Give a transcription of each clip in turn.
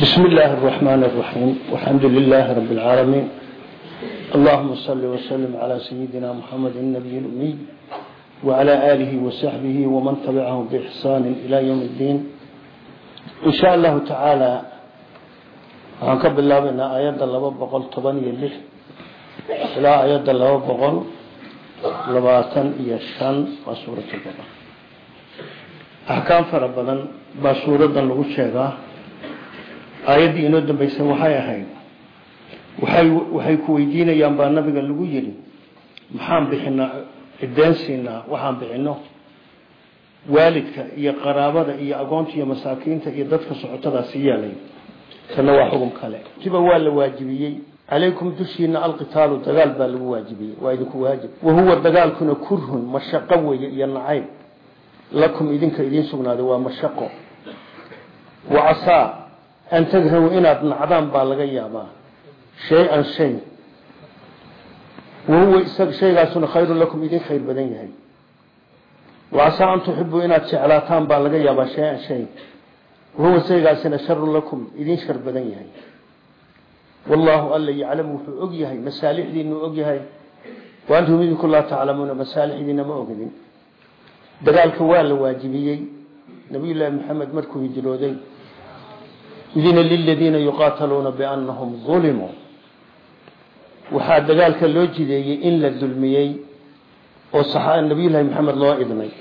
بسم الله الرحمن الرحيم والحمد لله رب العالمين اللهم صل وسلم على سيدنا محمد النبي الأمي وعلى آله وصحبه ومن تبعهم بإحسان إلى يوم الدين إن شاء الله تعالى هنكب الله من آيات الله بقل طباني الليل إلى آيات الله بقل لباتن يشان وسورة البقر أحكام فربنا بسورة لغو aayaddii inoo dambaysay waxay ahayd. Waxay ku weydiinayaan baa nabiga lagu yidhi maxaan bixinaa cideen siinaa waxaan bixino. Waalidka iyo qaraabada iyo agoonta iyo masaakiinta iyo dadka socotadaa sii yeelay. Kana waa xugum kale. Tiba waa la waajibiyey. Calaykum dushiina alqitaalu dagaal baa lagu waajibiyey. Waa idinku waajib. Wahuwa dagaalkuna kurhun mashaqo weeye iyo nacayb. Lakum idinka idiin sugnaaday waa mashaqo. Wacasaa an tagrahu inaad nacdaan baa laga yaabaa shay-an shay wahuwa shaygaasuna khayrun lakum idin khayr badan yahay wacasaa an tuxibuu inaad jeclaataan baa laga yaabaa shay-an shay wahuwa shaygaasina sharun lakum idin shar badan yahay wallaahu alla yaclamu wuxuu og yahay masaalixdiinuu og yahay wa antum idinku laa taclamuuna masaalixdiina ma ogdin dagaalka waa la waajibiyey nabiyullaahi maxamed markuu hijrooday idina liladiina yuqaataluuna biannahum ulimuu waxaa dagaalka loo jideeyey in la dulmiyey oo nabiyullaahi maxamed loo idnay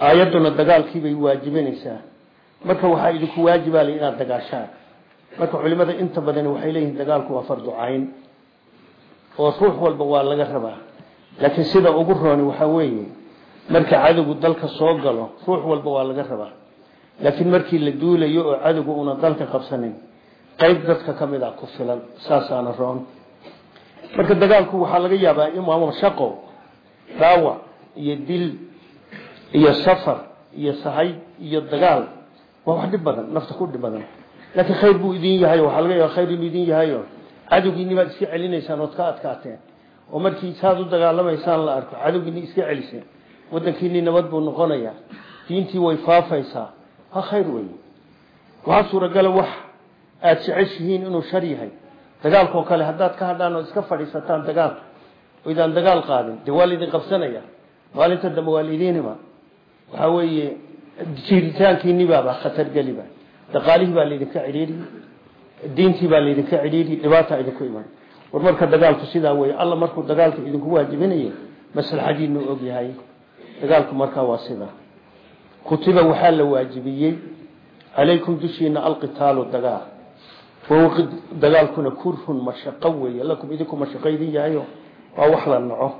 aayadduna dagaalkiibay waajibinaysaa. Marka waxaa idinku waajibaala inaad dagaashaan. Marka culimada inta badani waxay leeyihiin dagaalku waa fardu cayn oo ruux walba waa laga rabaa. Laakiin sida ugu rooni waxaa weeye marka cadowgu dalka soo galo ruux walba waa laga rabaa laakiin markii la duulayo oo cadowgu una dalka qabsanin qayb dadka ka mid a ku filan saasaana roon. Marka dagaalku waxaa laga yaabaa imaam shaqo dhaawac iyo dil iyo safar iyo sahayd iyo dagaal. Waa wax dhib badan nafta ku dhib badan. Laakiin khayr buu idin yahay waxaa laga yaaba khayr inuu idin yahayo cadowgiini baad iska celinaysaan ood ka adkaateen oo markii saad u dagaalamaysaan la arko ha khayr wey waxaa suuragala wax aada jeceshihiin inuu shar yahay. Dagaalkoo kale haddaad ka hadhaan oo iska fadhiisataan dagaalka oo idaan dagaal qaadin. Dee waa laydin qabsanaya? Maalinta dambe waa laydiinima waxaa weeye jiiritaankiinibaaba khatar geliba dhaqaalihii baa laydinka cidhiiri diintii baa laydinka cidhiiri dhibaata idinku iman. War marka dagaalku sidaa wey alla markuu dagaalka idinku waajibinayo maslaxadiinuu og yahay. Dagaalku markaa waa sidaa kutiba waxaa la waajibiyey calaykum dushiina alqitaalu dagaal. Dagaalkuna kurhun mashaqo weeye lakum idinku mashaqo idin yahayo waa wax la naco.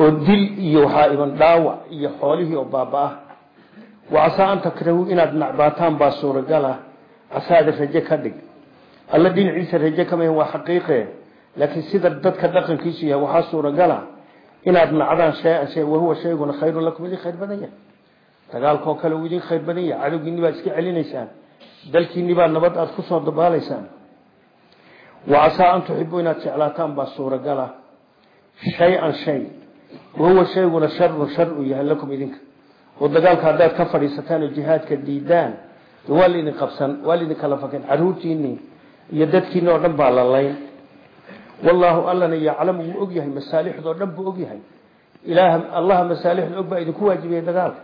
Oo dil iyo waxaa iman dhaawac iyo xoolihii oo baaba-ah wacasaa an takrahuu inaad nacbaataan baa suuragala casaada raje ka dhig. Alla dhinaciisa raje kama waa xaqiiqe. Laakiin sida dadka dhaqankiisu yahay waxaa badan yahay dagaalkoo kale uu idin khayr badan yahay cadowgiini baad iska celinaysaan. Dalkiini baa nabad aada ku soo dabaalaysaan. Wacasaa an tuxibuu inaad jeclaataan baa suuragala. Shay-an shay. Wahuwa shayguna sharun shar uu yahay lakum idinka. Oo dagaalka haddaad ka fadhiisataan oo jihaadka diidaan waa laydin qabsan waa laydin kala faken caruurtiinii iyo dadkiini oo dhan baa la layn. Wallaahu allana yaclamu wuu og yahay masaalixdoo dhan buu og yahay. Ilaah allaha masaalixda og baa idinku waajibiyey dagaalka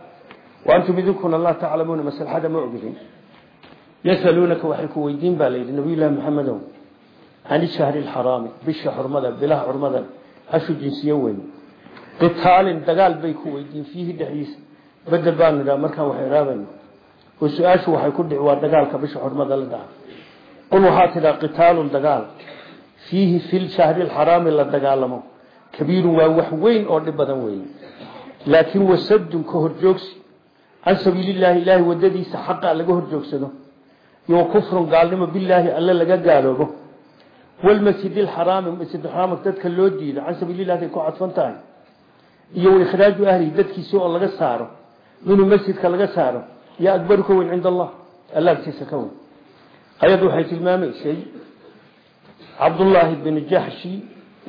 waantum idinkuna laa taclamuuna maslaxada ma ogidin yasaluunaka waxay ku weydiin baa layidhi nabiyullaahi maxamedow can ishahri lxaraami bisha xurmada bilaha xurmada hashu jinsiye weyn qitaalin dagaal bay ku weydiin fiihi dhexdiisa bedel baanu idhaha markaan wax iraabayno oo su'aashu waxay ku dhici waa dagaalka bisha xurmada la dhaca qul waxaa tidhaa qitaalun dagaal fiihi fi shahri lxaraami la dagaalamo kabiirun waa wax weyn oo dhib badan weeye laakiin wasadun ka horjoogsi can sabiilillaahi ilaahay wadadiisa xaqa laga horjoogsado. Iyo kufrun gaalnimo bilaahi alle laga gaaloobo. Walmasjid alxaraami masjidxaraam dadka loo diido can sabiilillahi ay ku cadfan tahay. Iyo ikhraaju ahlihi dadkiisi oo laga saaro. Minhu masjidka laga saaro. Yaa akbaru ka weyn cinda allah alla agtiisa ka weyn ayaddu waxay tilmaamaysay cabdullaahi bin jaxshi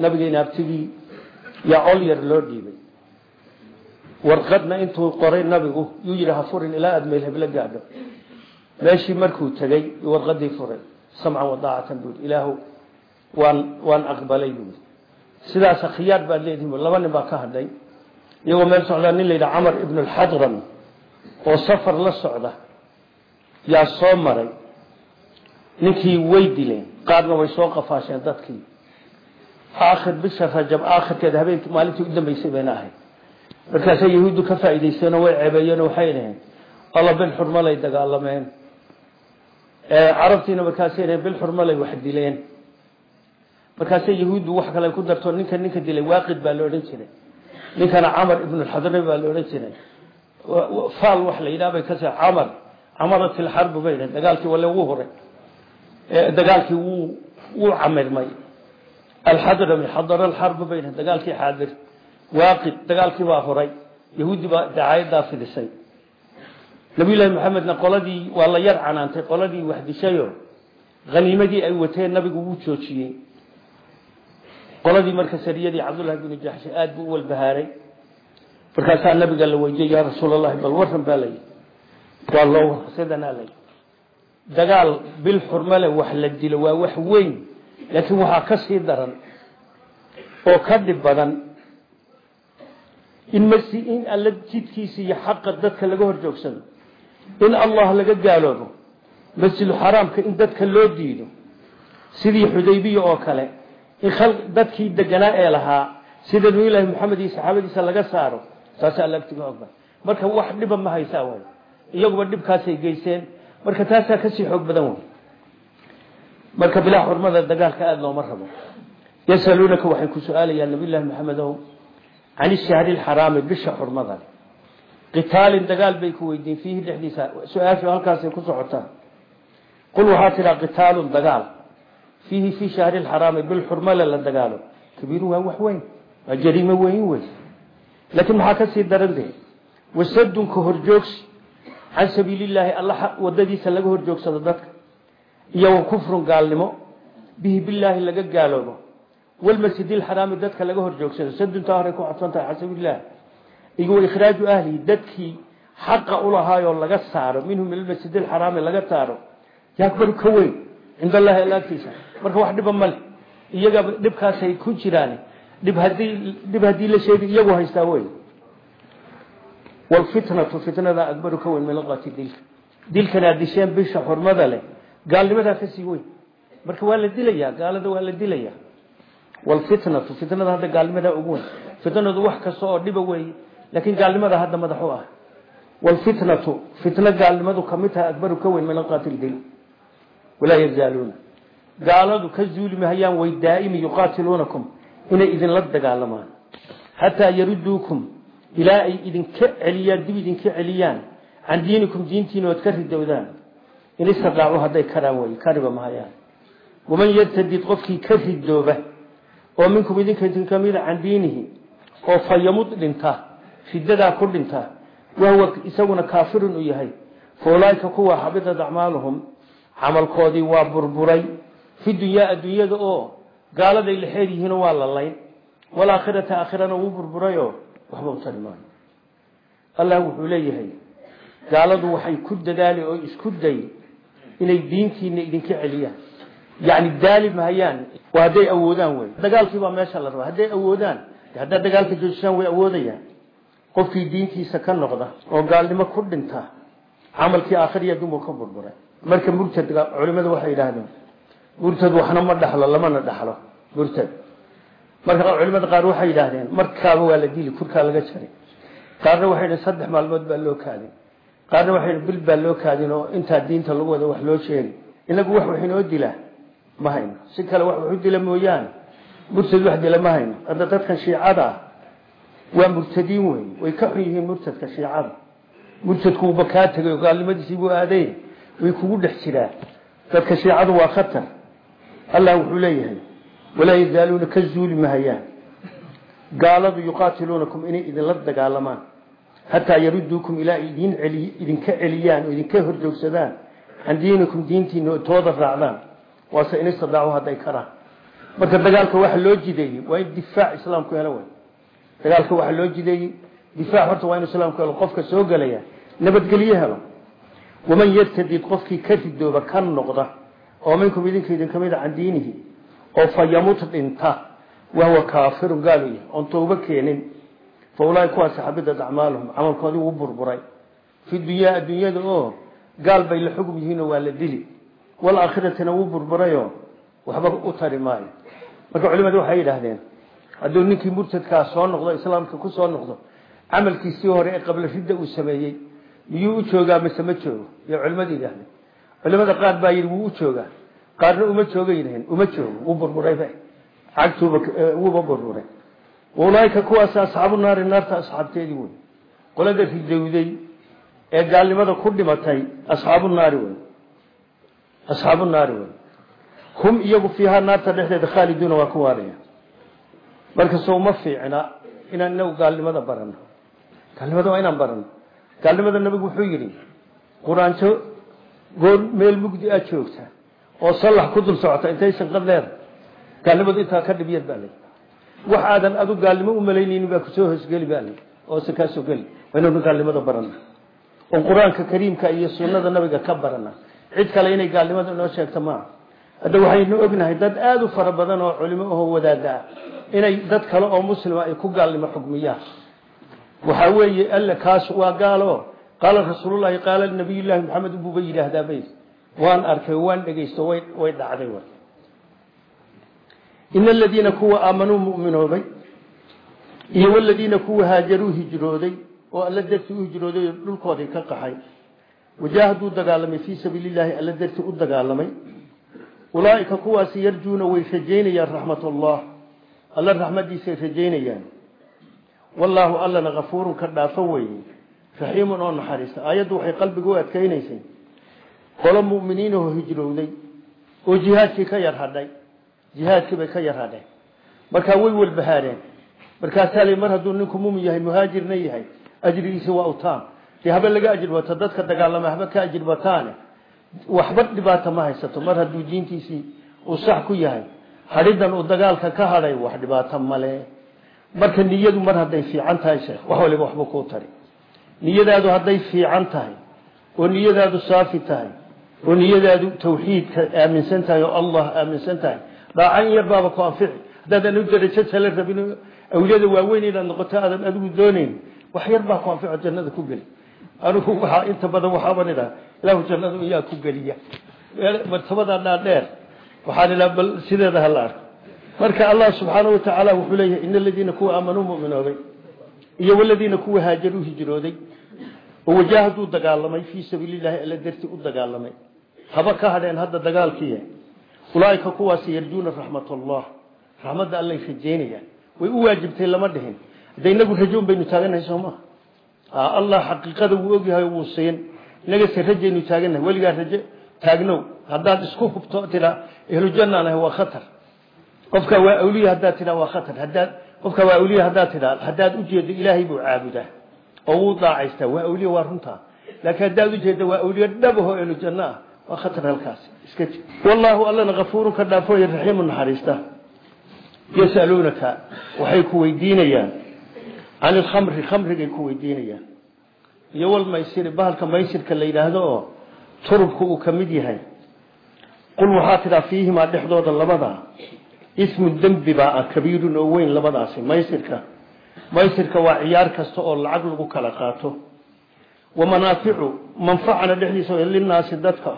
nabigeena abtigii yaa col yar loo dhiibay warqadna intuu qoray nabigu yuu yidhi ha furin ilaa aada meel heblo gaadho. Meeshii markuu tegey warqadii furay. Samcan wadaacatan buui ilaahu waan waan aqbalay buui sidaas khiyaar baad leedihi laba nin baa ka hadhay iyagoo meel socdaa nin la yidhaha camar ibn alxadram oo safar la socda yaa soo maray. Ninkii way dileen qaarna way soo qafaasheen dadkii. Aakhir bisha rajab aakhirkeeda habeenkii maalintii u dambeysay bayna ahayd markaasay yahuuddu ka faa'iidaysteenoo way ceebeeyeen waxay dhaheen alla bil xurmalay dagaalameen. Carabtiina markaasay dhaheen bil xurmalay wax dileen. Markaasay yahuuddu wax kale ku darto ninka ninka dilay waaqid baa la odhan jiray. Ninkana camar ibn alxadrami baa la odhan jiray. Faal wax la yidhaha bay ka sa camar camaratil xarbu bay dhaheen dagaalkii wale wuu horay dagaalkii wuu wuu camirmay. Alxadrami xadara alxarbu bay dhaheen dagaalkii xaadir waaqid dagaalkii baa horay. Yahuudi baa dacaayadaa fidisay nabiyullaahi maxamedna qoladii waa la yar canaantay qoladii wax dishayo haniimadii ay wateen nabigu wuu joojiyey. Qoladii marka sariyadii cabdullahi binu jaxshi aada buu u walbahaaray. Markaasaa nabiga la weydiiyey yaa rasuul allahi bal waran baa layi waa loo war sidanaa layi dagaal bil xurmale wax la dilo waa wax weyn laakiin waxaa ka sii daran oo ka dhib badan in masi in alla jidkiisa iyo xaqa dadka laga hor joogsado in allah laga gaaloobo. Masjidu xaraamka in dadka loo diido. Sidii xudaybiya oo kale. In dadkii deganaa ee lahaa. Sida nabiyullaahi maxamed iyo saxaabadiisa laga saaro. Taasa alla agtiga ogba marka wax dhiba ma haysaa way. Iyaguba dhibkaasay geysteen marka taasaa ka sii xoog badan wey marka bilaa xurmada dagaalka aada looma rabo. Yasaluunaka waxay ku su'aalayaan nabiyullahi maxamedow can ishahri lxaraami bisha xurmada. Qitaalin dagaal bay ku weydiin fiihi dhexdiisa. Su'aashu halkaasay ku socotaa. Qul waxaa tidhaa qitaalun dagaal. Fiihi fii shahri lxaraami bilxurmale la dagaalo. Kabiiru waa wax weyn waa jariimo weyn wey. Laakiin maxaa ka sii daran de wasadunka horjoogsi. Can sabiilillaahi alla wadadiisa laga horjoogsado dadka. Iyo wa kufrun gaalnimo. Bihi bilaahi laga gaaloobo walmasjid lxaraami dadka laga horjoogsado. Saduntaa horay ku cadsan tahay can sabiilillahi iyo wa ikhraaju ahlihi dadkii xaqa ulahaayoo laga saaro minhum ila masjid alxaraami laga saaro yaakbaru ka weyn cind allahi alla agtiisa marka wax dhiba male iyaga dhibkaasay ku jiraan dhib haddii dhib haddii la sheegi iyagu haystaa wey walfitnatu fitnada akbaru ka weyn min laqati dilka dilkan aad disheen bisha xurmada leh. Gaalnimadaa ka sii weyn. Marka waa la dilayaa gaalada waa la dilayaa walfitnatu fitnada hadda gaalnimadaa ugu weyn. Fitnadu wax kasta oo dhiba weeye laakiin gaalnimada hadda madax u ah. Walfitnatu fitno gaalnimadu ka mid tahay akbaru ka weyn min laqati dil walaa yazaaluuna. Gaaladu ka zuuli mahayaan way daa'imi yuqaatiluunakum inay idinla dagaalamaan. Xataa yaruduukum ilaa ay idinka celiyaan dib idinka celiyaan can diinikum diintiina ood ka ridowdaan in istidaacu hadday karaan wey kariba qofkii ka ridooba oo minkum idinka idin kamida can diinihi oo fayamud dhinta ridadaa ku dhinta wahuwa isaguna kaafirun u yahay. Fa ulaaika kuwa xabidat acmaaluhum camalkoodii waa burburay. Fi dunyaa adduunyada oo gaaladay la xeer yihiinoo waa la layn. Walaakhirata aakhirana wuu burburayoo waxba u tari maayo. Allah wuxuu leeyahay gaaladu waxay ku dadaali oo isku day inay diintiina idinka celiyaan yacni daali mahayaan waa hadday awoodaan wey dagaalkii baa meesha la rabaa hadday awoodaan haddaad dagaalka joojisaan way awoodayaan qofkii diintiisa ka noqda oo gaalnimo ku dhinta camalkii aakhiriya adduun buu ka burburay marka murtad culimadu waxay yidhaahdeen murtad waxna ma dhaxlo lamana dhaxlo murtad marka culimada qaar waxay yidhaahdeen markaaba waa la dili kurkaa laga jaray qaarna waxay yidhahen saddex maalmood baa loo kaadin qaarna waxay yidhahen bil baa loo kaadin oo intaa diinta lagu wada wax loo sheegi inagu wax wax inoo ma hayno. Si kale wax waxu dila mooyaane. Murtad wax dila ma hayno. Dadkan shiicada ah waa murtadiin wey way ka xun murtadka shiicada. Murtadku uuba kaa tegay gaalnimadiisii buu aaday. Way kugu dhex jiraan. Dadka shiicadu waa khatar. Allah wuxuu leeyahay walaa yazaaluuna ka zuuli mahayaan gaaladu yuqaatiluunakum inay idinla dagaalamaan. Xataa yaruduukum ilaa idinka celiyaan oo idinka horjoogsadaan can diinikum diintiina tooda raacdaan waase in istidaacu hadday karaan. Marka dagaalka waxa loo jideeyey waa difaac islaamku helo wey dagaalka waxa loo jideeyey difaac horta waa islaamku helo qofka soo gelaya nabadgelyo helo. Waman yartadid qofkii ka ridooba ka noqda oo minkum idinka idin ka mid a can diinihi oo fa yamut dhinta wahuwa kaafirun gaalu yahay tooba keenin. Fa ulaahi kuwaasi xabidat acmaaluhum camalkoodii burburay. Fi dunyaa oo gaal la xugum waa la dili walaaakhiratina wuu burburayoo waxba u tari maayo marka culimadu waxay yidhaahdeen hadduu ninkii murtadkaa soo noqdo islaamka ku soo noqdo camalkiisii hore ee qabla ridda uu sameeyey miyuu u joogaa mise ma joogo iyo culimadu yidhahdeen culimada qaar baa yidhi wuu u joogaa qaarna uma jooga yidhaheen uma joogo wuu burburayba cagtuuba wuuba burburay ulaaika kuwaas asxaabu naari naarta asxaabteedii wey qolada ridowday ee gaalnimada ku asxaabu naari wey hum iyagu fiihaa naarta dhexdeeda khaaliduuna waa ku waaraya marka soo ma fiicna inaan inagu gaalnimada barano gaalnimada waa inaan barano gaalnimada nabigu wuxuu yidhi quraanjo goor meel mugdi aad joogta oo sallax ku dul socota intaysan qad leeda gaalnimadu intaa ka dhib yar baa lay wax aadan adu gaalnimo u malaynaynin baa ku soo hoosgeli baa lay oo se kaasoo geli. Waa inaynu gaalnimada cid kale inay gaalnimada inoo sheegto maaha hadda waxaynu ognahay dad aada u fara badan oo culimo ahoo wadaada ah inay dad kale oo muslima ay ku gaalnimo xugmiyaan. Waxaa weeye alle kaas waa gaalo. Qaala rasuulullahi qaala nabiyullaahi maxamed buuba yidhaahdaa bay. Waan arkay waan dhegaysto way dhacday ina aladiina kuwa aamanuu mu'minoobay iyo waladiina kuwa haajaruu hijrooday oo alla dartii hijrooday oo ka qaxay wajaahaduu dagaalamay fii sabiili llaahi alla dartii u dagaalamay ulaaika kuwaasi yarjuuna way rajaynayaan raxmat allah alla raxmadiisay rajaynayaan wallaahu allana kafuurun ka dhaafo weeye raxiimun oo naxariista aayaddu waxay qalbiga u adkaynaysay qolo mu'miniinahoo hijrowday oo jihaadkii ka yar hadhay jihaadkii bay ka yar hadheen markaa way walbahaareen markaasaa la mar hadduu ninku mumin yahay muhaajirna yahay utaam dee haba laga ajir bato dadka dagaalama haba ka ajir waxba dhibaata ma haysato mar hadduu diintiisii uu sax ku yahay hadhidan uu dagaalka ka hadhay wax dhibaato male marka niyadu mar hadday fiican tahay sheekh wax waliba waxba kuu tari. Niyadaadu hadday fiican tahay oo niyadaadu saafi tahay oo niyadaadu tawxiidka aaminsan tahay oo allah aaminsan tahay. Dhaacan yar baaba ku anfici. Haddaadan u darajo tala rabin awliyada waaweyn inaad noqoto aadan adigu doonayn wax yar baa ku anfico jannada ku geli anigu waxaa inta badan waxaaban idhaha ilaahu jannadu iyaa ku geliya. Martabadaa dhaadheer waxaan idhaha bal sideeda hala arko. Marka allah subxaanahu watacaala wuxuu leeyahay ina aladiina kuwa aamanuu mu'minoobay iyo waladiina kuwa haajaruu hijrooday oo wajaahaduu dagaalamay fii sabiili llahi alla darti u dagaalamay. Haba ka hadheen hadda dagaalkiiya ulaaika kuwaasi yarjuuna raxmat allah raxmadda allay rajeynayaan way u waajibtay lama dhihin. Hadda inagu rajoon baynu taaganahay soo allah xaqiiqada wuu ogyahay wuu siin. Inagase rajaynu taaganahay weligaa rajo taagnow. Haddaad isku hubto tiraa ehlujanaan ahay waa khatar. Qofka waa awliya haddaad tiraa waa khatar. Haddaad qofka waa awliya haddaad tiraa haddaad ujeedo ilaahay buu caabudaa. Oo wuu daacaystaa. Waa awliya waa runtaa laakiin haddaad ujeeddo waa awliya dhabaho ehlujanno ah waa khatar halkaasi iska jir. Wallaahu allana kafuurun ka dhaafooya raxiimu naxariista. Yasaluunaka waxay ku weydiinayaan can ilkhamri khamrigay ku weydiinayaan. Iyo walmaysiri bahalka maysirka la yidhaahdo oo turubku uu ka mid yahay. Qul waxaa tidhaa fiihimaa dhexdooda labada. Ismu dembi baa ah kabiirun oo weyn labadaasi maysirka. Maysirka waa ciyaar kasta oo lacag lagu kala qaato. Wa manaaficu manfacana dhexdiisa linaasi dadka.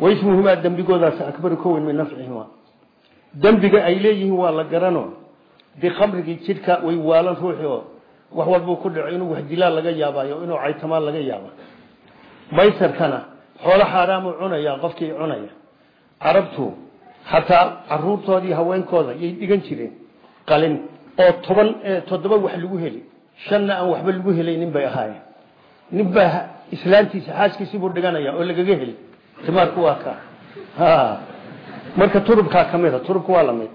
Wa ismuhumaa dembigoodaasi akbaru ka weyn min nafcihima dembiga ay leeyihiin waa la garano dee khamrigii jidhka way waalan ruuxi oo wax walbuu ku dhaco inuu wax dilaa laga yaabayo inuu caytamaan laga yaaba maysarkana xoolo xaaraamuu cunaya qofkii cunaya carabtu xataa caruurtoodii haweenkooda yay dhigan jireen qalin oo toban toddoba wax lagu heli shanna aan waxba lagu helaynin bay ahaayeen ninbaa islaantiisa xaaskiisibuu dhiganaya oo lagaga heli timaarku waa ka marka turubkaa ka mida turubka waa la mid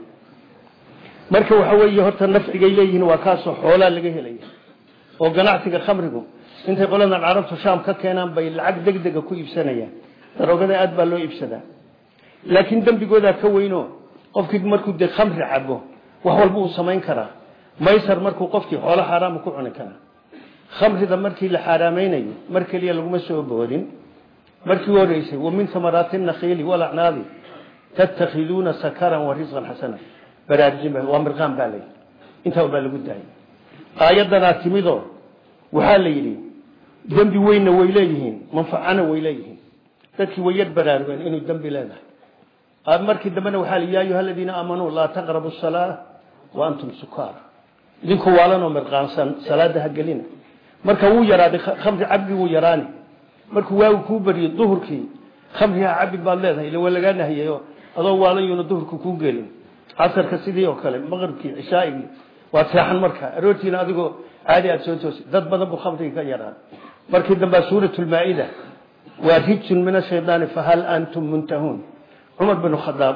marka waxa weeye horta nafcigay leeyihiin waa kaasoo xoolaa laga helaya oo ganacsiga khamrigu intay qoladan carabtu shaam ka keenaan bay lacag degdega ku iibsanayaan. Daroogada aad baa loo iibsadaa. Laakiin dembigoodaa ka weyno qofkii markuu dee khamri cabo wax walba uu samayn karaa. Maysar markuu qofkii xoolo xaaraama ku cuni karaa. Khamrida markii la xaaraameynayo mar keliya laguma soo boodin. Markii horeysay wa min thamaraati nakhiili walacnaabi tattakhiduuna sakaran wa risqan xasana baraarujin waa mirqaan baa layidhi intaa baa lagu daayay. Aayaddanaa timidoo waxaa la yidhi dembi weynna way leeyihiin manfacana way leeyihiin. Dadkii way yar baraarugeen inuu dembi leedahay. Markii dambena waxaa la ya ayuha aladiina aamanuu laa taqrabu salaa wa antum sukaara idinku waalanoo mirqaansan salaada ha gelina. Marka wuu yaraaday khamri cabdi wuu yaraani. Markuu waagu kuu beriyo duhurkii khamriha cabi baad leedahay ila waa lagaa nahiyeyo adoo waalan yuuna duhurka kuu gelin casarka sidii oo kale maqribkii cishaaigii waad seexan marka. Aroortiina adigoo caadi aad soo toosi. Dad badan buu khamriga ka yaraa markii dambea suurat lmaa-ida waa rijsun min ashaydaani fahal antum muntahuun? Cumar bin khadaab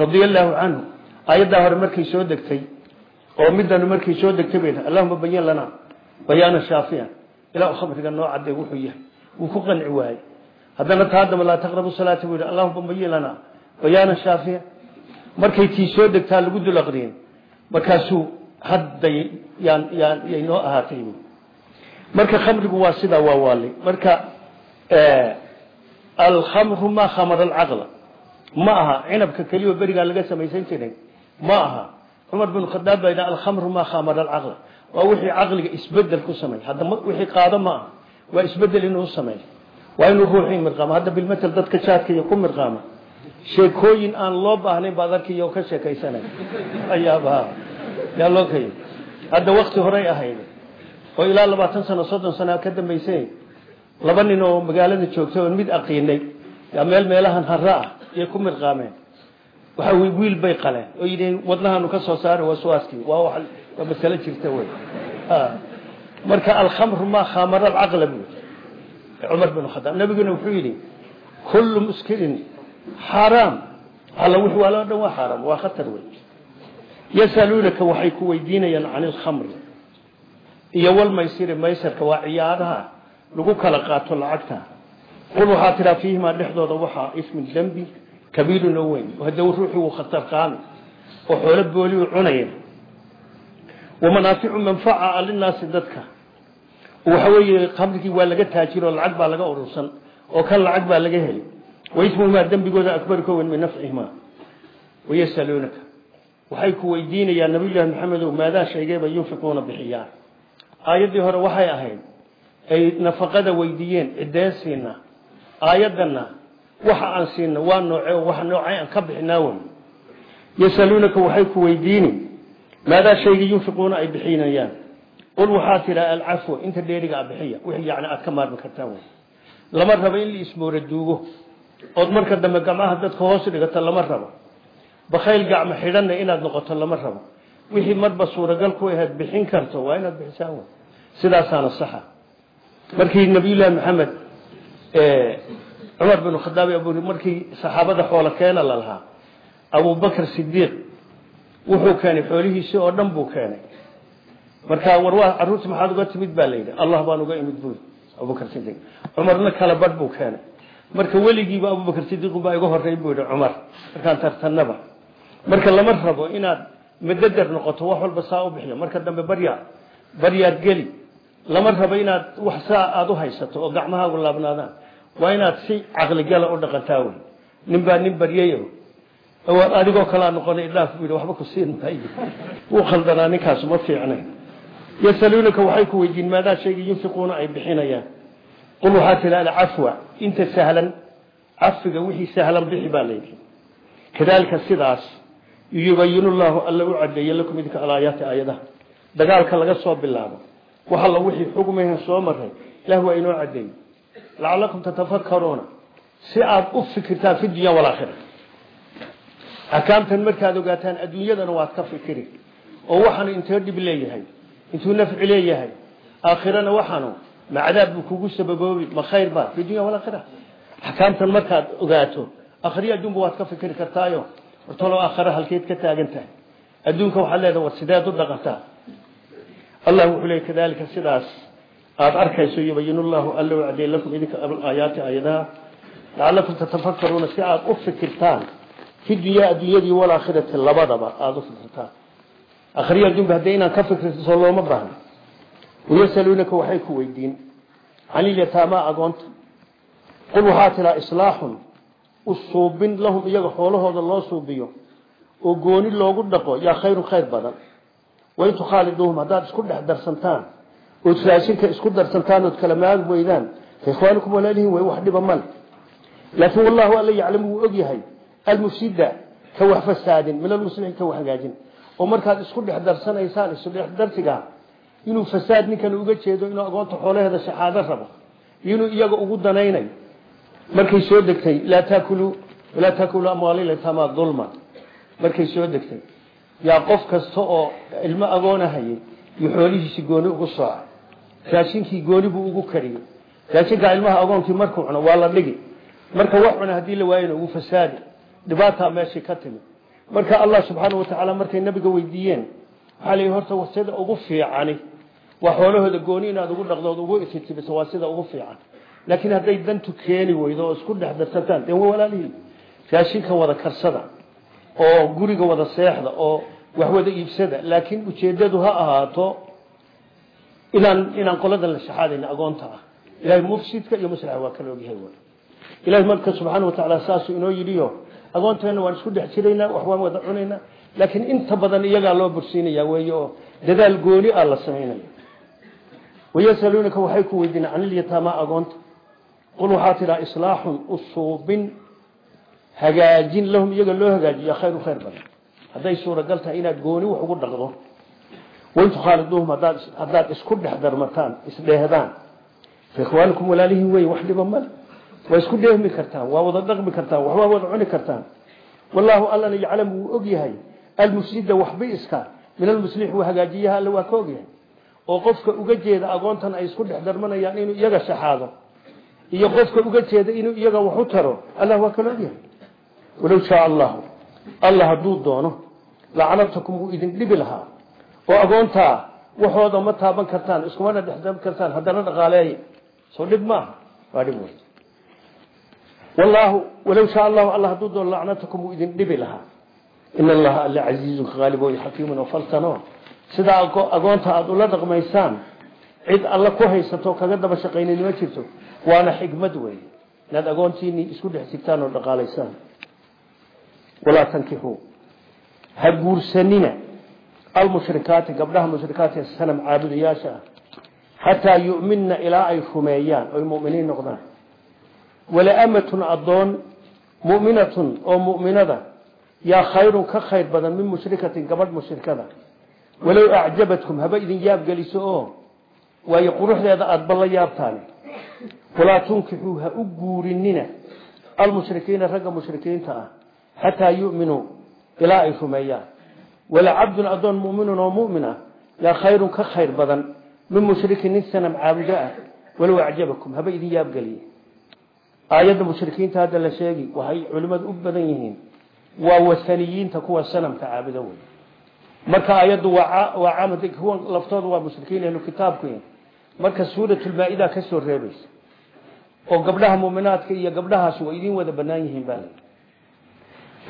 radia allaahu canhu aayaddaa hore markay soo degtay oo midanu markay soo degtay bay allahuma bayin lana bayaana shaafiyan. Ilaa khamriga noo cadday wuxuu yahay. Wuu ku qanci waayey. Haddana taa damba laa taqrabu salaata buu yidhi allahuma bayin lana bayaana shaafiyan markay tii soo degtaa lagu dul aqriyey markaasuu hadda yaan yaan yay noo ahaatay. Marka khamrigu waa sidaa waa waali marka alkhamru ma khamara alcaqla. Ma aha cinabka keliya berigaa laga samaysan jiray ma aha. Cumar bin khadaab baa yidhaha alkhamru ma khamara alcaqla. Waa wixii caqliga isbeddel ku samey hadda wixii qaado ma aha. Waa isbeddel inuu sameeyo waa inuu ruuxii mirqaamo hadda bilmatel dadka jaadka iyo ku mirqaama sheekooyin aan loo baahnayn baad arkiy oo ka sheekaysanay. Ayaaba yaa loo kay hadda wakti horey ahayd oo ilaa labaatan sano soddon sano ka dambaysay laba nin oo magaalada joogtay oon mid aqiinay yaa meel meelahan hara ah iyay ku mirqaameen. Waxa wy wiil bay qaleen oo yidhiin wadnahaanu ka soo saari waswaaskii waa waa masalo jirta wey. Marka alkhamru ma khamara alcaqla buu cumar bin khadaab nabiguna wuxuu yidhi kullu muskirin xaaraam alla wixii waa loo dhan waa xaaraam waa khatar wey yasaluunaka waxay ku weydiinayaan can ilkhamri iyo walmaysiri maysarka waa ciyaaraha lagu kala qaato lacagta. Qul waxaa tiraa fiihimaa dhexdooda waxaa ismin dembi kabiirun oo weyn. Hadda ruuxii uu khatar qaami oo xoolo booli u cunaya. Wamanaaficu manfaca linaasi dadka. Waxa weeye khamrigii waa laga taajiro lacag baa laga urursan oo kan lacag baa laga heli waismuhumaa dembigooda akbaru ka weyn min nafcihimaa wayasaluunaka. Waxay ku weydiinayaan nabiyullaahi maxamedow maadaa sheegeeba yunfiquuna bixiyaan aayaddii hore waxay ahayd ay nafaqada weydiiyeen ciddeen siina aayaddanna waxa aan siina waa nooce wax noocay aan ka bixinaa wey yasaluunaka waxay ku weydiini maadaa shayga yunfiquuna ay bixinayaan qul waxaa tiraa alcafwa inta dheeriga a bixiya. Wixii yani aad ka ood marka dambe gacmaha dadka hoos dhigato lama rabo. Bakayl gacmo xidhanna inaad noqoto lama rabo. Wixii marba suuragal ku ahayd bixin karto waa inaad bixisaan wey sidaasaana saxa markii nabiyullaahi maxamed cumar bin khadaab abu markii saxaabada xoolo keena la lahaa abubakr sidiiq wuxuu keenay xoolihiisii oo dhan buu keenay. Marka war carruurta maxaad uga timid baa layidhi allah baan uga imid buy abubakr sidiiq cumarna kala badh buu keenay marka weligiiba abubakr sidiiq baa iga horey buu yihi cumar markaan tartanaba marka lama rabo inaad madadar noqoto wax walba saa u bixiyo marka dambe barya baryaad geli. Lama rabo inaad wax saa aada u haysato oo gacmahaagu laabnaadaan. Waa inaad si caqligala u dhaqantaa wey nin baa nin baryayo. Adigoo kalaa noqonay idhaaf buu yidhi waxba ku siin maayo wuu khaldanaa ninkaasu ma fiicnay. Yasaluunaka waxay ku weydiin maadaa shayga yunfiquuna ay bixinayaan qul waxaa tiri alcafwa inta sahlan cafiga wixii sahlan bixi baa layidhi. Kadalika sidaas yubayinu llahu alla u cadeeye lakum idinka alaayaati aayadaha. Dagaalka laga soo bilaabo wax alla wixii xugmaha soo maray ilah waa inoo cadeeyey lacalakum tatafakaruuna si aad u fikirtaan fi dunya walaakhira axkaamtan markaad ogaataan adduunyadana waad ka fikiri oo waxaanu intee dhib leeyahay intuu nafci leeyahay aakhirana waxaanu ma cadaab buu kugu sababoobi ma khayr ba fi dunya walaakhira axkaamtan markaad ogaato akhriya adduunba waad ka fikiri kartaayo wartalo aakhira halkeed ka taagan tahay adduunka waxaad leedahay war sideed u dhaqantaa allah wuxuu leeyay kadalika sidaas aada arkayso yubayinu llahu alla cadeey lakum idinka aayaati aayadaha. Lacalakum tatafakaruuna si aada u fikirtaan fi dunya adduunyadii walaakhirati labadaba aada u fikirtaan. Akhriya adduunba haddee inaan ka fikirto soo looma baahno wayasaluunaka waxay ku weydiin canilyataamaa agoonta qul waxaa tiraa islaaxun u suubin lahum iyaga xoolahooda loo suubiyo oo gooni loogu dhaqo yaa khayrun khayr badan wain tukhaaliduuhum haddaad isku dhex darsantaan ood raashinka isku darsantaan ood kala maag weydaan fa ikhwaanukum walaalihin way wax dhiba male laakiin wallahu alla yaclamu wuu og yahay almufsida ka wax fasaadin min almuslixin ka wax hagaajin oo markaad isku dhex darsanaysaan isu dhex darsiga inuu fasaad ninkan uga jeedo inuu agoonta xoolaheeda shaxaado rabo inuu iyaga ugu danaynayo markay soo degtay laa taakulu walaa taakulu amwaalilatamaa dulma markay soo degtay. Yaa qof kasta oo ilmo agoona hayay iyo xoolihiisi gooni ugu sooca raashinkii gooni buu ugu kariyey raashinkaa ilmaha agoonkii markuu cuno waa la dhigi. Marka wax cuna haddii la waayana ugu fasaadi. Dhibaataa meeshii ka timid marka allah subxaana watacaala markay nabiga weydiiyeen waxaa la yidhi horta sida ugu fiicani waa xoolahooda gooni inaad ugu dhaqdood ugu ititibiso waa sida ugu fiican. Laakiin hadday dantu keeni weydo oo isku dhex darsataan dee waa walaalihii raashinka wada karsada oo guriga wada seexda oo wax wada iibsada laakiin ujeedadu ha ahaato inaan inaan qoladan la shaxaadayna agoonta ah. Mufsidka iyo muslaxa waa kala ogyahay wy ilahay marka subxaana watacaala saasuu inoo yidhiyo agoonteena waan isku dhex jiraynaa wax waan wada cunaynaa laakiin inta badan iyagaa loo bursiinaya weeye oo dadaal gooni ah la samaynaya wayasaluunaka waxay ku weydiina can ilyataama agoonta qul waxaa tidhaa islaaxun usuubin hagaajin lahum iyaga loo hagaajiya khayru khayr badan hadday suuragal tahay inaad gooni wax ugu dhaqdo wain tukhaaliduuhum haddaad isku dhex darmataan isdheehdaan fa ikhwaanukum walaalihiin wey wax dhiba male waa isku dheehmi kartaan waa wada dhaqmi kartaan waxbaa wada cuni kartaan wallaahu allana yaclamu wuu og yahay almufsida waxba iska min almuslix hagaajiyaha alle waa ka ogyahay oo qofka uga jeeda agoontan ay isku dhex darmanayaan inuu iyaga shaxaado iyo qofka uga jeeda inuu iyaga wax u taro allah waa kala ogyahay walow shaa allahu allah hadduu doono lacnatakum wuu idin dhibi lahaa oo agoontaa waxooda ma taaban kartaan iskumana dhexdarmi kartaan haddana dhaqaaleeya soo dhib maaha waa dhib wey wallaahu walow shaa allahu allah hadduu doono lacnatakum wuu idin dhibi lahaa. In allaha alla casiizun khaalib way xakiimun oo faltano sidaa agoonta aada ula dhaqmaysaan cid alla ku haysato kaga daba shaqaynin ma jirto. Waana xikmad wey inaad agoontiini isku dhex sigtaan oo dhaqaalaysaan. Walaa tankixuu ha guursanina almushrikaati gabdhaha mushrikaati sanam caabudayaasha ah. Xataa yu'minna ilaa ay rumeeyaan oy muminiin noqdaan. Walaamatun addoon mu'minatun oo mu'minada yaa khayrun ka khayr badan min mushrikatin gabadh mushrikada walow acjabatkum haba idin yaabgeliso oo waayo quruxdeeda aadba la yaabtaani walaa tunkixuu ha u guurinina almushrikiina ragga mushrikiinta ah xataa yu'minuu ilaa ay rumeeyaan. Walacabdun addoon mu'minun oo mu'min ah yaa khayrun ka khayr badan min mushrikin nin sanam caabudo ah walow acjabakum haba idin yaabgeliye aayadda mushrikiinta hadda la sheegi waxay culimmadu marka ayaddu waa kuwa laftooda waa mushrikiin ahlu kitaabku marka suuratulmaa-ida ka soo reebaysa oo gabdhaha muminaadka iyo gabdhahaas waa idiin wada banaan yihiin baa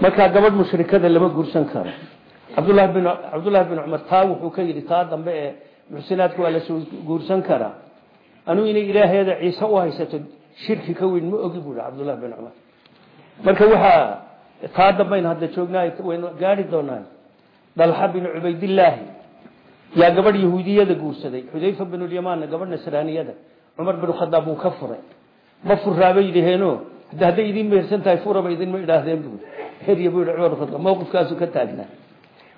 markaa gabadh mushrikada lama guursan karo. Cabdulahi bin cabdullahi bin cumar taa wuxuu ka yidhi taa ee muxsinaadka waa la soo guursan karaa. Anuu inay ilaaheeda ciise u haysato shirki ka weyn ma ogi buui cabdullahi bin cumar. Marka waxaa taa dambayna hadda joognaay waynu gaari doonaa dalxa bin cubaydillaahi yaa gabadh yahuudiyada guursaday. Xudayfa binulyamanna gabadh nasraaniyada. Cumar bin khadaab wuu ka furay. Ma furaabay yidhaheeno hadday idiin mehersan tahay furaba idinma idhaahdeen bu herya bu cumar khadaab mawqifkaasu ka taagnaa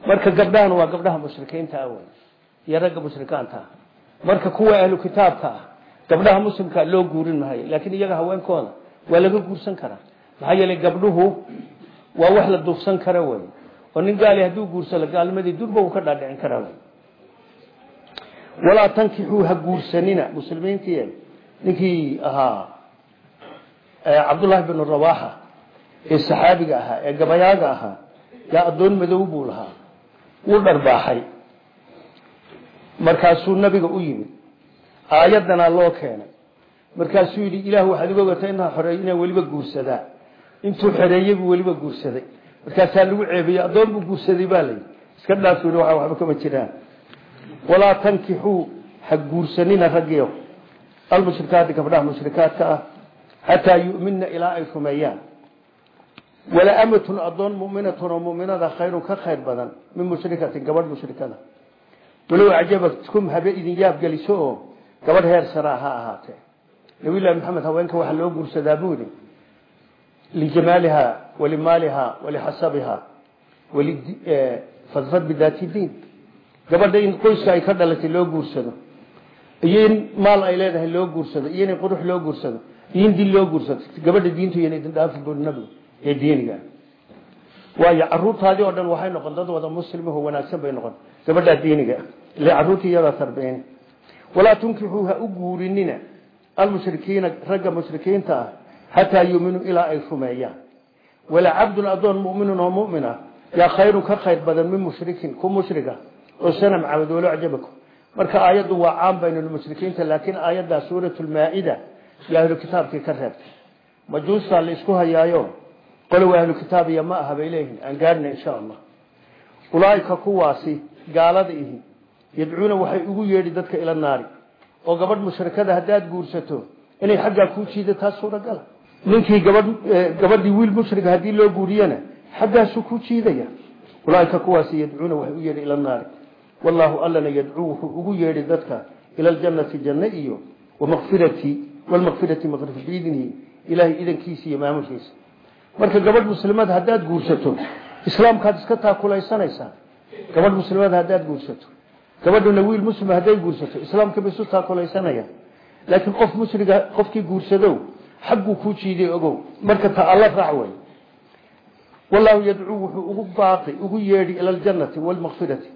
marka gabdhahan waa gabdhaha mushrikiinta ah wey iyo ragga mushrikaanta ah. Marka kuwa ahlu kitaabka ah gabdhaha muslimka loo guurin maayo laakiin iyaga haweenkooda waa laga guursan karaa. Maxaa yeelay oo nin gaali hadduu guursado gaalnimadii durba uu ka dhaadhicin karaa. Walaa tankixuu ha guursanina. Muslimiintii ninkii ahaa cabdullaahi binu rawaxa ee saxaabiga ahaa ee gabayaaga ahaa yaa addoon madow buu lahaa. Wuu dharbaaxay. Markaasuu nabiga u yimid. Aayaddanaa loo keenay. Markaasuu yidhi ilaah waxaad iga ogata inaa xoreey inaa weliba guursadaa. Intuu xoreeyey buu weliba guursaday markaasaa lagu ceebiyey addoon buu guursaday baa layidhi iska dhaaf yidhi waxa waxba kama jiraan. Walaa tankixuu ha guursanina raggiyo almushrikaati gabdhaha mushrikaadka ah xataa yu'minna ilaa ay rumeeyaan. Wala amatun adoon muminatun oo muminada khayrun ka khayr badan min mushrikatin gabadh mushrikada. Walow acjabatkum habe idin yaabgeliso oo gabadh heer saraa ha ahaatee. Nabilahi maxamed haweenka waxaa loo guursadaa buu yidhi. Lijamaaliha walimaaliha walixasabiha fadfad bidaati diin gabadha in qoyska ay ka dhalatay loo guursado. Iyo in maal ay leedahay loo guursado. Iyo in qurux loo guursado. Iyo in din loo guursado. Gabadha diintu yan idin dhaafi buri nabigu ee diiniga. Waayo caruurtaadii oo dhan waxay noqon dad wada muslimaho wanaagsan bay noqon. Gabadhaa diiniga ile caruurtii iyadaa tarbiyeyna walaa tunkixuu ha u guurinina almushrikiina ragga mushrikiinta ah xataa yuuminuu ilaa ay rumeeyaan wala cabdun adoon muminun oo mumin ah yaa khayrun ka khayr badan min mushrikin ku mushrika oo sanam cabad walo acjabakum marka aayaddu waa caan baynu mushrikiinta laakiin aayaddaa suuratu lmaa-ida iyo ahlu kitaabkii ka reebtay. Majuustaa la isku hayaayo? Qolow ahlu kitaabiya ma aha bay leeyihiin aan gaarina insha allah. Ulaaika kuwaasi gaalada ihi yadcuuna waxay ugu yeedhi dadka ila naari. Oo gabadh mushrikada haddaad guursato inay xaggaa kuu jiida suuragala ninkii gabadh gabadhii wiil mushrika haddii loo guuriyana xaggaasuu ku jiidaya. Ulaaika kuwaasi yadcuuna waxay u yeedhi ila naari wallahu allana yadcuu wuxuu ugu yeedhi dadka ila aljannati janne iyo wamaqfirati walmaqfirati maqfirati biidnihi ilaahay idankiisa iyo maamulkiisa marka gabadh muslimad haddaad guursato islaamkaad iska taakulaysanaysaa. Gabadh muslimad haddaad guursato gabadhuna wiil muslima hadday guursato islaamka bay isu taakulaysanayaan laakiin qof mushriga qofkii guursadow xagguu kuu jiiday ogow. Marka ta alla raac wey wallahu yadcuu wuxuu ugu baaqi ugu yeedhi ila aljannati walmaqfirati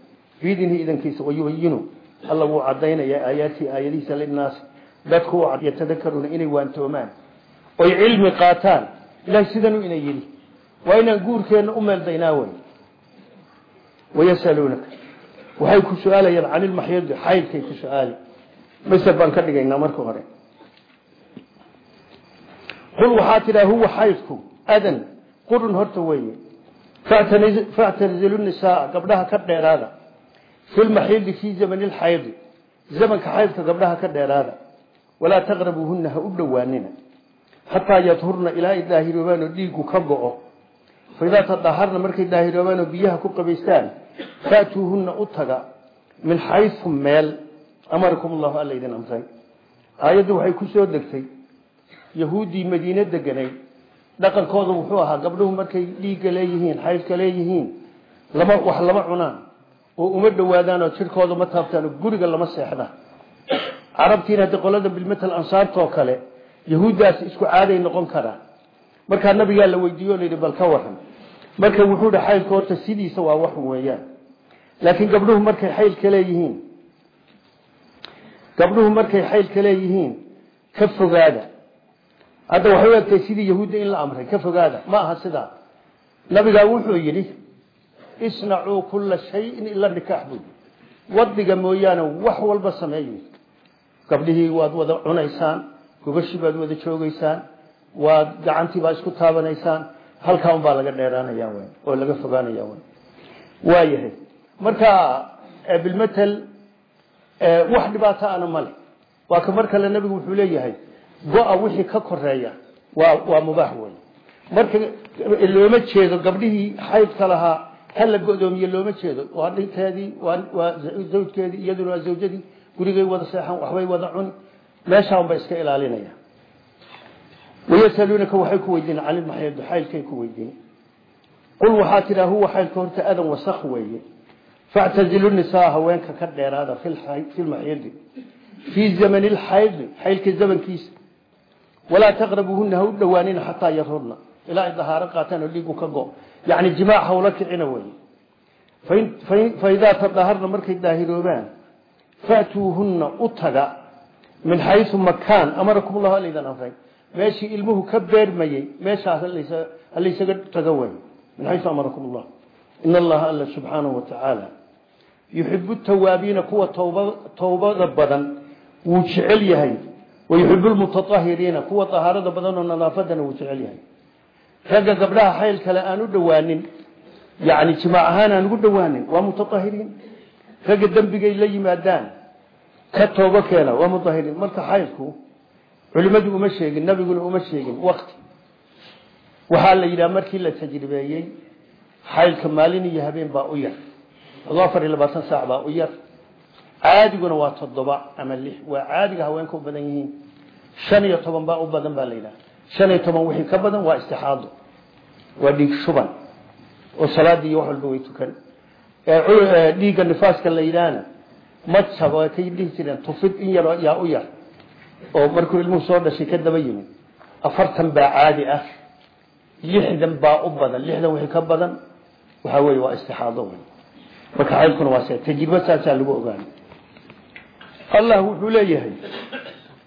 biidnihi idankiisa wayubayinu alla wuu cadaynayaa aayaatihi aayadihiisa linnaasi dadku yatadakaruuna inay waantoomaan. Oy cilmi qaataan. Ilahay sidanu ina yidhi. Waa inaan guurkeenna u meeldaynaa wey wayasaluunaka. Waxay ku su'aalayaan cani lmaxyadi xaydkay ku su'aali. Masar baan ka dhigaynaa marka hore qul waxaa tidhaa huwa xaydku adan qurun horta weeye factanizilu nisaaa gabdhaha ka dheeraada fi lmaxiidi fii zamani lxaydi zamanka xaydka gabdhaha ka dheeraada walaa taqrabuuhuna ha u dhowaanina xataa yadhurna ilaa ay daahiroobaanoo dhiigu ka go-o faidaa tadaharna markay daahiroobaanoo biyaha ku qabaystaan faatuuhunna u taga min xaysu meel amarakum allahu alla idin amray aayaddu waxay ku soo degtay yahuuddii madiine deganay. Dhaqankooda wuxuu ahaa gabdhuhu markay dhiigga leeyihiin xaydka leeyihiin lama wax lama cunaan. Oo uma dhowaadaan oo jirkooda ma taabtaan guriga lama seexda. Carabtiina haddi qolada bilmetal ansaartoo kale yahuuddaas isku caaday noqon karaan markaa nabigaa la weydiiyo layidhi bal ka waran marka wuxuu hi xaylka horta sidiisa waa wax weeyaan. Laakiin gabdhuhu markay xaylka leeyihiin gabdhuhu markay xaylka leeyihiin ka fogaada hadda waxay u egtay sidii yahuudda in la amray. Ka fogaada. Ma aha sidaa nabigaa wuxuu yidhi isnacuu kulla shayin ila nikaax bud wadiga mooyaane wax walba sameeyo. Gabdhihii waad wada cunaysaan gogashii baad wada joogeysaan waad gacantii baa isku taabanaysaan. Halkaa un baa laga dheeraanaya w oo laga fogaanaya w waayahay marka bilmetel wax dhibaato ana male waa ka mar kale nabigu wuxuu leeyahay go-a wixii ka koreeya waa mubaax wey marka looma jeedo gabdhihii xaydka lahaa hala godoomiye looma jeedo. Waa dhinteedii waa zawjkeedii iyaduna waa zawjadii gurigay wada seexan waxbay wada cuni. Meeshaan bay iska ilaalinaya. Wayasaluunaka waxay ku weydiin cani lmaxyadi xaylkay ku weydiin. Qul waxaa tidhaa huwa xaylka horta adan wasak weeye. Factazilu nisaa haweenka ka dheeraada fi lmaxyadi fii zamani lxaydi xaylka zamankiisa walaa taqrabuuhuna ha u dhowaanina xataa yarhurna ilaa ay dahaaro qaataan oo dhiigu ka go yani jimaac hawla kicina wey faidaa tadaharna markay daahiroobaan faatuuhunna u taga min xayu makaan amarakum llahu alaydan amray meeshii ilmuhu ka beermayey meeshaas halaysaga taga wey min xayu amarakum llah in allaha alla subxaanahu watacaala yuxibu tawaabiina kuwa towbada badan wuu jecel yahay wayuxibu lmutaahiriina kuwa ahaarada badan oo nadaafadana wuu jecel yahay. Ragga gabdhaha xayl kale aan u dhowaanin yani jimaac ahaan aan ugu dhowaanin waa mutaahiriin ragga dembigay la yimaadaan ka toobo keena waa mutaahiriin marka xaylku culimmadu uma sheegin nabiguna uma sheegin wakti waxaa la yidhaha markii la tajribeeyey xaylka maalin iyo habeen baa u yar. Afar iyo labaatan saac baa u yar caadiguna waa toddoba ama lix. Waa caadiga haweenka u badan yihiin. Shan iyo toban baa u badan baa la yidhaha. Shan iyo toban wixii ka badan waa istixaado. Waa dhiig shuban oo salaadii iyo wax walba way tukan. Dhiigga nifaaska la yidhaahna majab waa kay dhihi jireen tufid in yar yaa u yar. Oo markuu ilmuhu soo dhashay ka daba yimid. Afartan baa caadi ah. Lixdan baa u badan. Lixdan wixii ka badan waxaa weeye waa istixaado. Marka xaylkuna waa se tajriba saasaa lagu ogaanay allah wuxuu leeyahay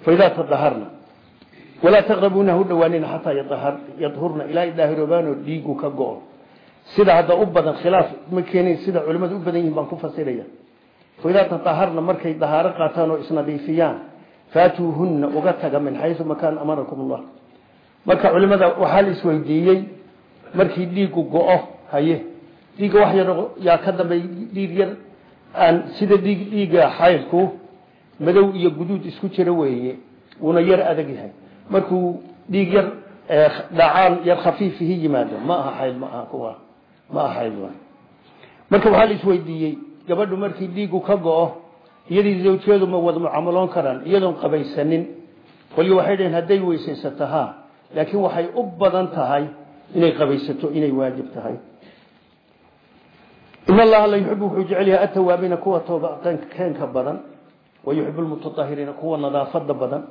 faidaa tadaharna walaa taqrabuuna hu dhawaanina xataa yadhurna ilaa ay daahiroobaanoo dhiigu ka go-o. Sida hadda u badan khilaaf ma keenin sida culimmadu u badan yihiin baan ku fasiraya. Faidaa tadaharna markay dahaaro qaataan oo isnadiifiyaan faatuuhunna uga taga min xaysu makaan amarakum allah marka culimada waxaa la isweydiiyey markii dhiigu go-o haye dhiigga wax yar yaa ka dambey dhiig yar aan sida dhiig dhiigga xaylku madow iyo guduud isku jira weeye wuuna yar adag yahay. Markuu dhiig yar dhacaan yar khafiifihi yimaado ma aha xayl ma aha kuwa ma aha xayl marka waxaa la isweydiiyey gabadhu markii dhiigu ka go-o iyadii zawjeedu ma wada mucaamaloon karaan iyadoon qabaysanin. Qolyo waxay dhaheen hadday weysaysato ha. Laakiin waxay u badan tahay inay qabaysato inay waajib tahay. In allaha la yuxibu wuxuu jecel yahay atawaabiina kuwa toobakeenka badan wa yuxibu lmutaahiriina kuwa nadaafada badan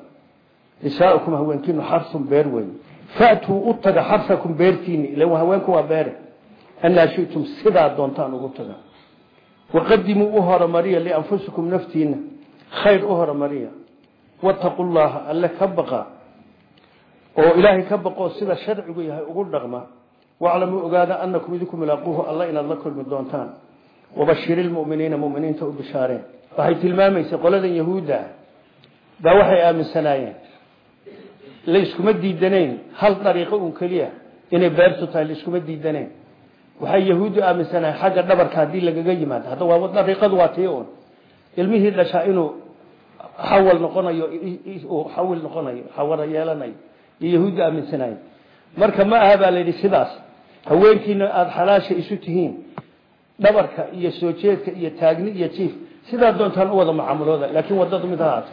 nisaaukum haweenkiinu xarsun beer weyn faatuu u taga xarsakum beertiini ila haweenku waa beere anaa shitum sidaa doontaan ugu taga waqadimuu u horomariya lianfusikum naftiina khayr u horomariya wataqu llaha alle ka baqa oo ilaahay ka baqoo sida sharcigu yahay ugu dhaqma waclamuu ogaada anakum idinku milaaquuhu alla inaad la kulmi waxay tilmaamaysay qoladan yahuudda. Baa waxay aaminsanaayeen. Layskuma diidanayn. Hal dariiqo un keliya. Inay beertu tahay layskuma diidanayn. Waxay yahuuddu aaminsanaayeen. Xagga dhabarka haddii lagaga yimaado. Hadda waa dariiqadu waa tii un ilmihii dhashaa inuu xawal noqonayo xawil noqonayo xawara yeelanayo. Iyo yahuuddu aaminsanaayeen. Marka ma aha baa layidhi sidaas haweenkiina aada xalaasha isu tihiin. Dhabarka iyo soo jeedka iyo taagni iyo jiif sidaa doontaan u wada mucaamalooda laakiin wadadu mid hahaat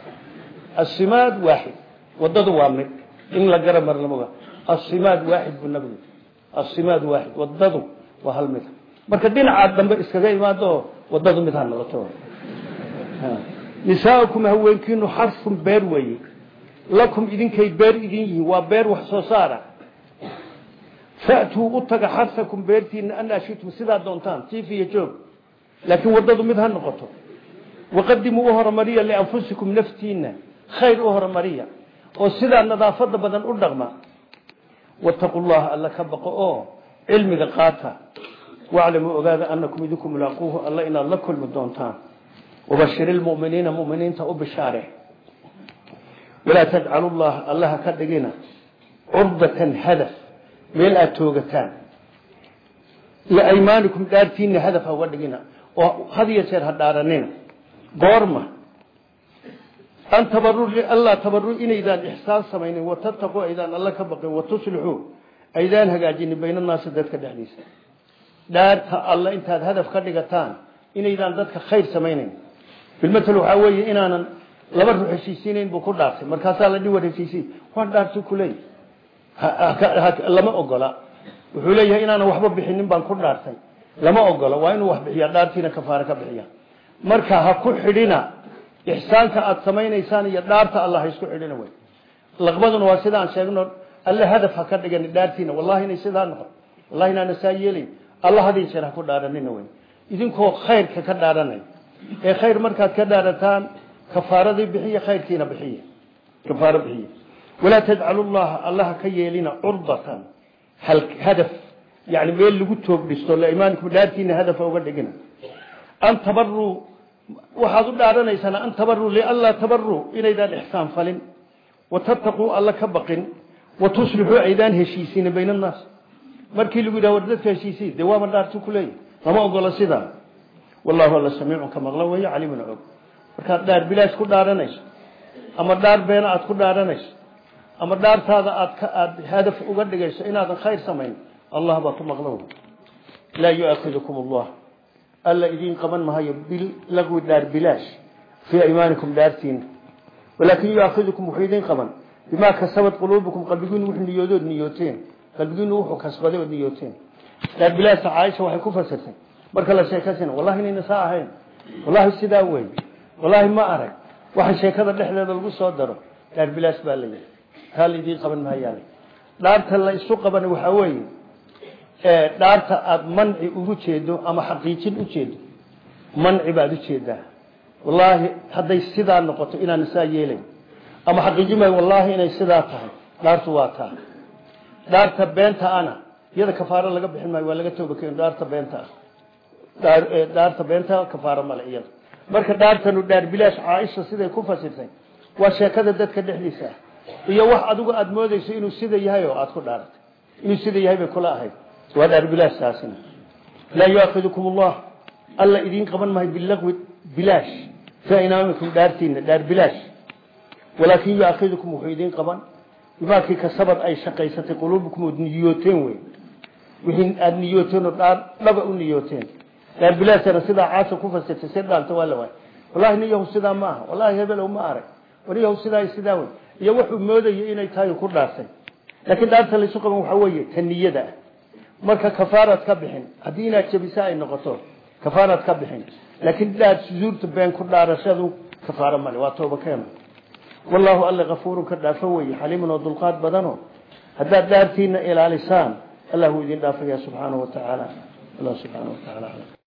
asimaad waaxid. Wadadu waa mid. In la gara mar lamaga asimaad waaxid buu nabigu asimaad waaxid. Wadadu waa hal mid. Marka dhinacaad dambe iskaga imaado wadadu mid ha noqoto. Nisaaukum haweenkiinu xarfun beer weeye. Lakum idinkay beer idin yihiin. Waa beer wax soo saara. Faatuu u taga xarsakum beertiina an ashitum sidaa doontaan jiif iyo joog. Laakiin wadadu mid ha noqoto waqadimuu u horumariya lianfusikum naftiina khayr u horumariya oo sidaa nadaafada badan u dhaqma wataqu llaha alla ka baqo oo cilmiga qaata waclamuu ogaada anakum idinku mulaaquuhu alla inaad la kulmi doontaan wabashir lmuminiina muminiinta u bishaare walaa tajcalu llaha allaha ka dhigina curdatan hadaf meel aada toogataan liaymaanikum dhaartiina hadaf hauga dhigina oo had iyo jeer ha dhaaranina goorma. An tabaru allaa tabaru inaydaan ixsaan samaynin watattaquu aydaan alla ka baqin watuslixuu aydaan hagaajinin bayna naasi dadka dhexdiisa. Dhaarta alla intaad hadaf ka dhigataan inaydaan dadka khayr samaynayn bilmatal waxaa weeye inaanan laba ruux heshiisiinayn buu ku dhaartay. Markaasaa la dhiwar heshiisiin waan dhaartay kuleey lama ogola. Wuxuu leeyahay inaanan waxba bixinin baan ku dhaartay. Lama ogola waa inuu wax bixiya dhaartiina kafaare ka bixiya marka ha ku xidhina ixsaanka aada samaynaysaan iyo dhaarta alla ha isku xidhina wey laqbaduna waa sidaan sheegno alle hadaf ha ka dhigan dhaartiina wallahi inay sidaa noqon. Wallahi inaana saa yeelayn alla haddii jeer ha ku dhaaranina wey idinkoo khayrka ka dhaaranay. Ee khayr markaad ka dhaarataan kafaaradii bixiya khayrkiina bixiya. Kafaaro bixiya. Walaa tajcalu llaha allaha ka yeelina curdatan. Hadaf yani meel lagu toog dhisto liimaanikum dhaartiina hadafa uga dhigina. An tabaruu waxaad u dhaaranaysaan an tabaruu lianlaa tabaruu inaydaan ixsaan falin. Watattaquu alla ka baqin. Watuslixuu aydaan heshiisinin bayna annaas. Markii lagu yidhaha war dadka heshiisiin dee waaba dhaarti kuleeyahy lama ogola sidaa wallahu alla samiicun ka maqla weeye caliimun og. Markaad dhaar bilaash ku dhaaranayso ama dhaar beena aad ku dhaaranayso ama dhaartaada aad ka aada hadaf uga dhigayso inaadan khayr samayn allah baa ku maqlo. Laa yuaakidukum allah alla idiin qaban mahayo bilagwi dhaar bilaash. Fii aymaanikum dhaartiina walaakin yuaakidukum wuxuu idiin qaban. Bimaa kasabad quluubukum qalbigiinu wuxuu niyoodood niyooteen. Qalbigiinu wuxuu kasbaday ood niyooteen. Dhaar bilaasha caaisha waxay ku fasirtay. Marka la sheekaysan wallahi inayna saa ahayn. Wallahi sidaa wey wallahi ma arag. Waxa sheekada dhexdeeda lagu soo daro dhaar bilaash baa la yidhi. Taa la idiin qaban dhaarta aada manci ugu jeedo ama xaqiijin u jeedo manci baad u jeedaa. Wallaahi hadday sidaa noqoto inaan saa yeelayn. Ama xaqiijin wallaahi inay sidaa tahay. Dhaartu waa taa. Dhaarta beenta ana iyada kafaaro laga bixin maayo waa laga tooba keeno dhaarta beenta ah. Dhaarta beenta kafaaro male iyada. Marka dhaartanu dhaar bilaash caaisha siday ku fasirtay waa sheekada dadka dhexdiisa ah. Iyo wax adigu aada moodeyso inuu sida yahay oo aada ku dhaaratay. Inuu sida yahay bay kula ahayd waa dhaar bilaash taasina laa yuaakidukum allah. Alla idiin qaban maayo bilagwi bilaash fii aynaamikum dhaartiina dhaar bilaash walaakin yuaakidukum wuxuu idiin qaban bimaakii kasabad ay shaqaysatay quluubukum ood niyooteen wey wixii aada niyooteen oo dhaar dhaba u niyooteen dhaar bilaashana sidaa caasha ku fasirtay si dhaalta waa la waay wallahi niyahu sidaa ma aha wallahi hebelow ma arag wariyahu sidaa sidaa wey iyo wuxuu moodaya inay tahay ku dhaartay laakiin dhaarta laysu qaban waxaa weeye ta niyada. ah marka kafaaraad ka bixin. Haddii inaad jabisa ay noqoto. Kafaaraad ka bixin. Laakiin dhaar sujuurta been ku dhaarashadu kafaaro male waa tooba keeno wallahu alle kafuurun ka dhaafo weeye xaliimun oo dulqaad badano. Haddaad dhaartiina ilaalisaan allah wuu idin dhaafaya subxaanahu wa tacaala allah subxaanahu wa tacaala